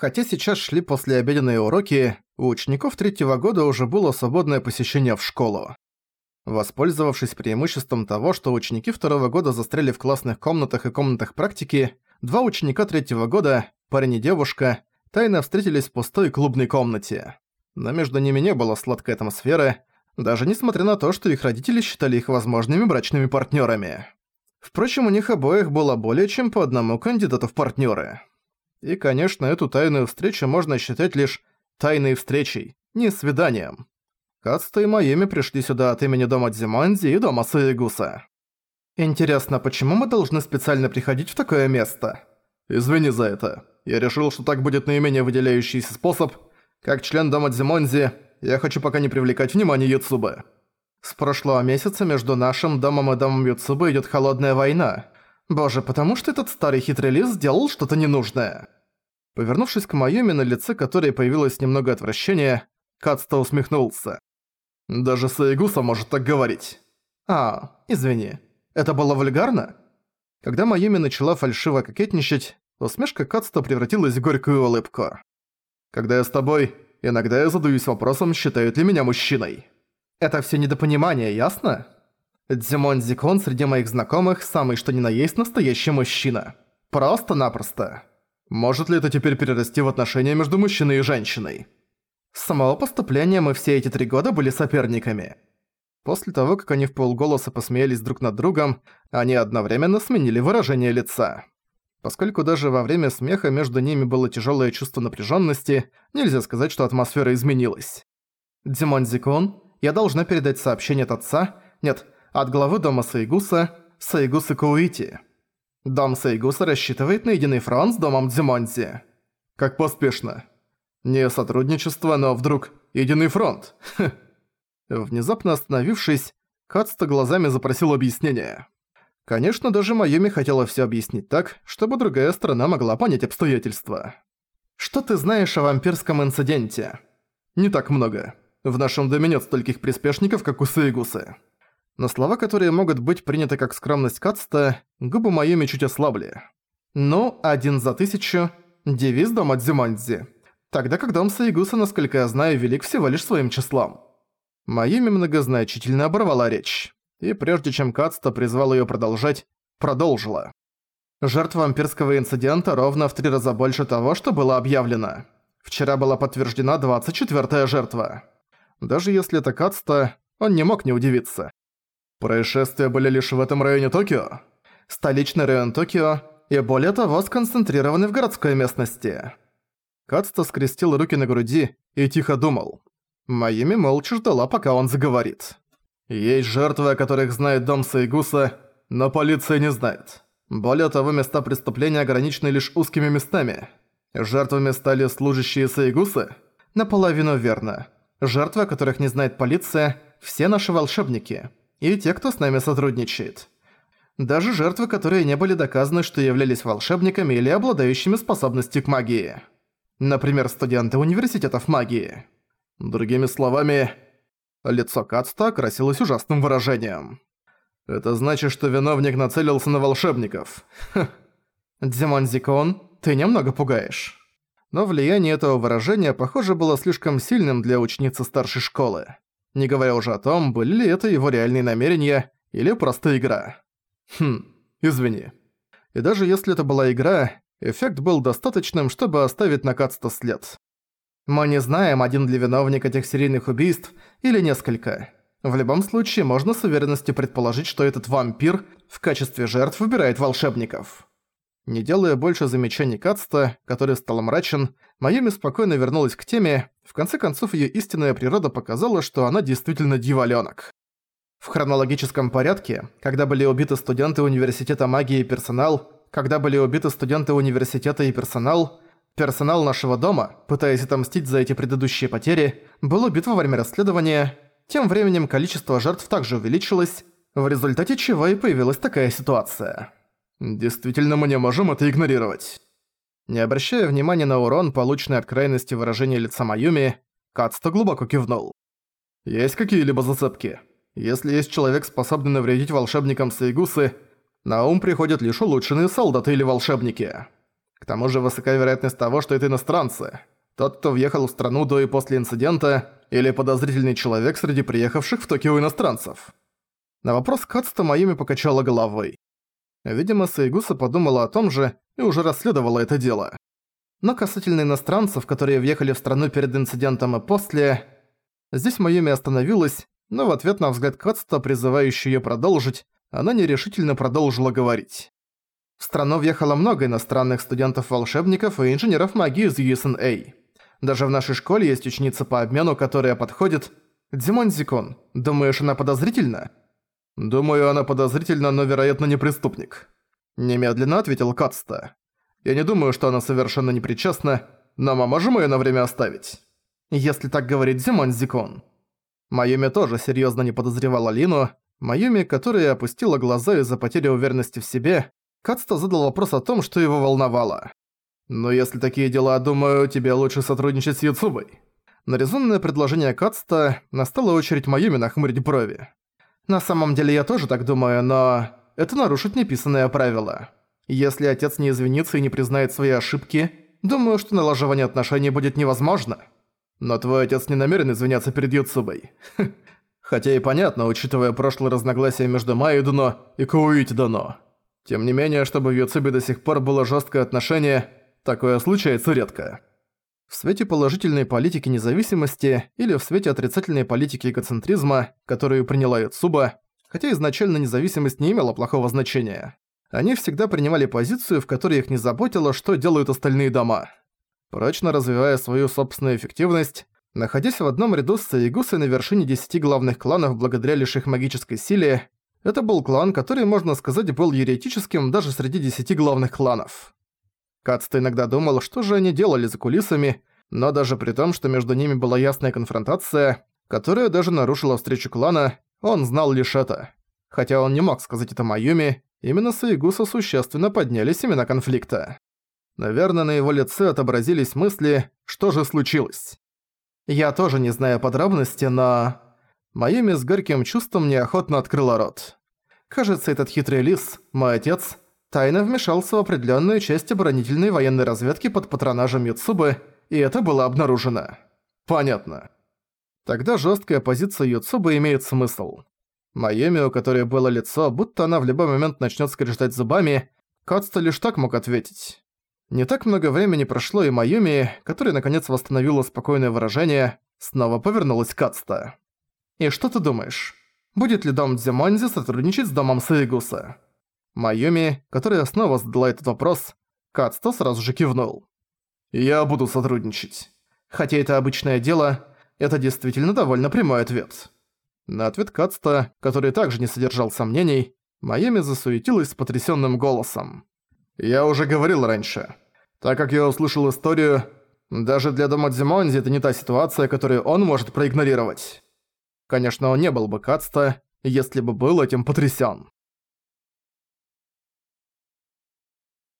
Хотя сейчас шли послеобеденные уроки, у учеников третьего года уже было свободное посещение в школу. Воспользовавшись преимуществом того, что ученики второго года застряли в классных комнатах и комнатах практики, два ученика третьего года, парень и девушка, тайно встретились в пустой клубной комнате. Но между ними не было сладкой атмосферы, даже несмотря на то, что их родители считали их возможными брачными партнерами. Впрочем, у них обоих было более чем по одному кандидату в партнеры. И, конечно, эту тайную встречу можно считать лишь тайной встречей, не свиданием. Кацта и Майами пришли сюда от имени дома Дзиманзи и дома Саегуса. Интересно, почему мы должны специально приходить в такое место? Извини за это. Я решил, что так будет наименее выделяющийся способ. Как член дома Дзимонзи, я хочу пока не привлекать внимание Юцубы. С прошлого месяца между нашим домом и домом Юцубы идет холодная война. Боже, потому что этот старый хитрый лис сделал что-то ненужное. Повернувшись к Майоми, на лице которой появилось немного отвращения, Кацта усмехнулся. Даже Саигуса может так говорить. А, извини. Это было вульгарно? Когда Майюми начала фальшиво кокетничать, усмешка Кацта превратилась в горькую улыбку. Когда я с тобой, иногда я задаюсь вопросом, считают ли меня мужчиной. Это все недопонимание, ясно? Дзимон Зикон среди моих знакомых самый что ни на есть настоящий мужчина. Просто-напросто. Может ли это теперь перерасти в отношения между мужчиной и женщиной? С самого поступления мы все эти три года были соперниками. После того, как они в полголоса посмеялись друг над другом, они одновременно сменили выражение лица. Поскольку даже во время смеха между ними было тяжелое чувство напряженности, нельзя сказать, что атмосфера изменилась. «Димон Зикун, я должна передать сообщение от отца, нет, от главы дома Сайгуса, Сайгуса Куити. Дом Сайгуса рассчитывает на единый фронт с домом Дзимонзи. Как поспешно. Не сотрудничество, но вдруг единый фронт. Внезапно остановившись, Кацта глазами запросил объяснение. Конечно, даже Майюми хотела все объяснить так, чтобы другая сторона могла понять обстоятельства. «Что ты знаешь о вампирском инциденте?» «Не так много. В нашем доме нет стольких приспешников, как у Саигусы». На слова, которые могут быть приняты как скромность Кацта, губы Майюми чуть ослабли. «Ну, один за тысячу. Девиз дома Дзюмандзи. Тогда как дом Саигуса, насколько я знаю, велик всего лишь своим числом. Майюми многозначительно оборвала речь. И прежде чем Кацта призвал её продолжать, продолжила. Жертв вампирского инцидента ровно в три раза больше того, что было объявлено. Вчера была подтверждена 24-я жертва. Даже если это Кацта, он не мог не удивиться. Происшествия были лишь в этом районе Токио. Столичный район Токио и более того сконцентрированы в городской местности. Кацта скрестил руки на груди и тихо думал. Майами молча ждала, пока он заговорит. Есть жертвы, о которых знает дом Сайгуса, но полиция не знает. Более того, места преступления ограничены лишь узкими местами. Жертвами стали служащие Сайгуса? Наполовину верно. Жертвы, о которых не знает полиция, все наши волшебники. И те, кто с нами сотрудничает. Даже жертвы, которые не были доказаны, что являлись волшебниками или обладающими способностью к магии. Например, студенты университетов магии. Другими словами, лицо Кацта окрасилось ужасным выражением. Это значит, что виновник нацелился на волшебников. Ха. Зикон, ты немного пугаешь. Но влияние этого выражения, похоже, было слишком сильным для ученицы старшей школы. Не говоря уже о том, были ли это его реальные намерения или просто игра. Хм, извини. И даже если это была игра, эффект был достаточным, чтобы оставить на Кацта след. Мы не знаем, один ли виновник этих серийных убийств или несколько. В любом случае, можно с уверенностью предположить, что этот вампир в качестве жертв выбирает волшебников. Не делая больше замечаний Кацта, который стал мрачен, Майами спокойно вернулась к теме, в конце концов её истинная природа показала, что она действительно дьяволёнок. В хронологическом порядке, когда были убиты студенты университета магии и персонал, когда были убиты студенты университета и персонал, персонал нашего дома, пытаясь отомстить за эти предыдущие потери, был убит во время расследования, тем временем количество жертв также увеличилось, в результате чего и появилась такая ситуация. Действительно, мы не можем это игнорировать. Не обращая внимания на урон, полученный от крайности выражения лица Майюми, Кацто глубоко кивнул. Есть какие-либо зацепки? Если есть человек, способный навредить волшебникам Сайгусы, на ум приходят лишь улучшенные солдаты или волшебники. К тому же высока вероятность того, что это иностранцы. Тот, кто въехал в страну до и после инцидента, или подозрительный человек среди приехавших в Токио иностранцев. На вопрос Кацута Майюми покачала головой. Видимо, Саигуса подумала о том же и уже расследовала это дело. Но касательно иностранцев, которые въехали в страну перед инцидентом и после... Здесь Майюми остановилась, но в ответ на взгляд Кацута, призывающий её продолжить, она нерешительно продолжила говорить. В страну въехало много иностранных студентов-волшебников и инженеров магии из USNA. Даже в нашей школе есть ученица по обмену, которая подходит... Димон Зикон, думаешь, она подозрительна? Думаю, она подозрительна, но, вероятно, не преступник. Немедленно ответил Кацта. Я не думаю, что она совершенно не причастна, но мы можем её на время оставить. Если так говорит Зимон Зикон. Майюми тоже серьёзно не подозревала Лину. Майюми, которая опустила глаза из-за потери уверенности в себе, Кацта задал вопрос о том, что его волновало. «Но если такие дела, думаю, тебе лучше сотрудничать с Юцубой». На резонное предложение Кацта настала очередь Майюми нахмурить брови. «На самом деле я тоже так думаю, но это нарушит неписанное правило. Если отец не извинится и не признает свои ошибки, думаю, что налаживание отношений будет невозможно. Но твой отец не намерен извиняться перед Юцубой. Хотя и понятно, учитывая прошлые разногласия между Майюдано и Куити Дано. Тем не менее, чтобы в Юцубе до сих пор было жесткое отношение, такое случается редко. В свете положительной политики независимости или в свете отрицательной политики эгоцентризма, которую приняла Юцуба, хотя изначально независимость не имела плохого значения, они всегда принимали позицию, в которой их не заботило, что делают остальные дома. Прочно развивая свою собственную эффективность, находясь в одном ряду с Саигусой на вершине десяти главных кланов благодаря лишь их магической силе, это был клан, который, можно сказать, был еретическим даже среди десяти главных кланов. Кацта иногда думал, что же они делали за кулисами, но даже при том, что между ними была ясная конфронтация, которая даже нарушила встречу клана, он знал лишь это. Хотя он не мог сказать это Майюми, именно Саигуса существенно подняли семена конфликта. Наверное, на его лице отобразились мысли, что же случилось. Я тоже не знаю подробности, но... Майюми с горьким чувством неохотно открыла рот. Кажется, этот хитрый лис, мой отец, тайно вмешался в определенную часть оборонительной военной разведки под патронажем Юцубы, и это было обнаружено. Понятно. Тогда жесткая позиция Юцубы имеет смысл. Майюми, у которой было лицо, будто она в любой момент начнет скрежетать зубами, Кацта лишь так мог ответить. Не так много времени прошло, и Майюми, которая наконец восстановила спокойное выражение, снова повернулась к Ацта. И что ты думаешь? Будет ли дом Дзимонзи сотрудничать с домом Саигуса? Майюми, которая снова задала этот вопрос, Кацто сразу же кивнул. «Я буду сотрудничать. Хотя это обычное дело, это действительно довольно прямой ответ». На ответ Кацто, который также не содержал сомнений, Майюми засуетилась с потрясённым голосом. «Я уже говорил раньше. Так как я услышал историю, даже для дома Дзимонзи это не та ситуация, которую он может проигнорировать». Конечно, он не был бы Кацта, если бы был этим потрясен.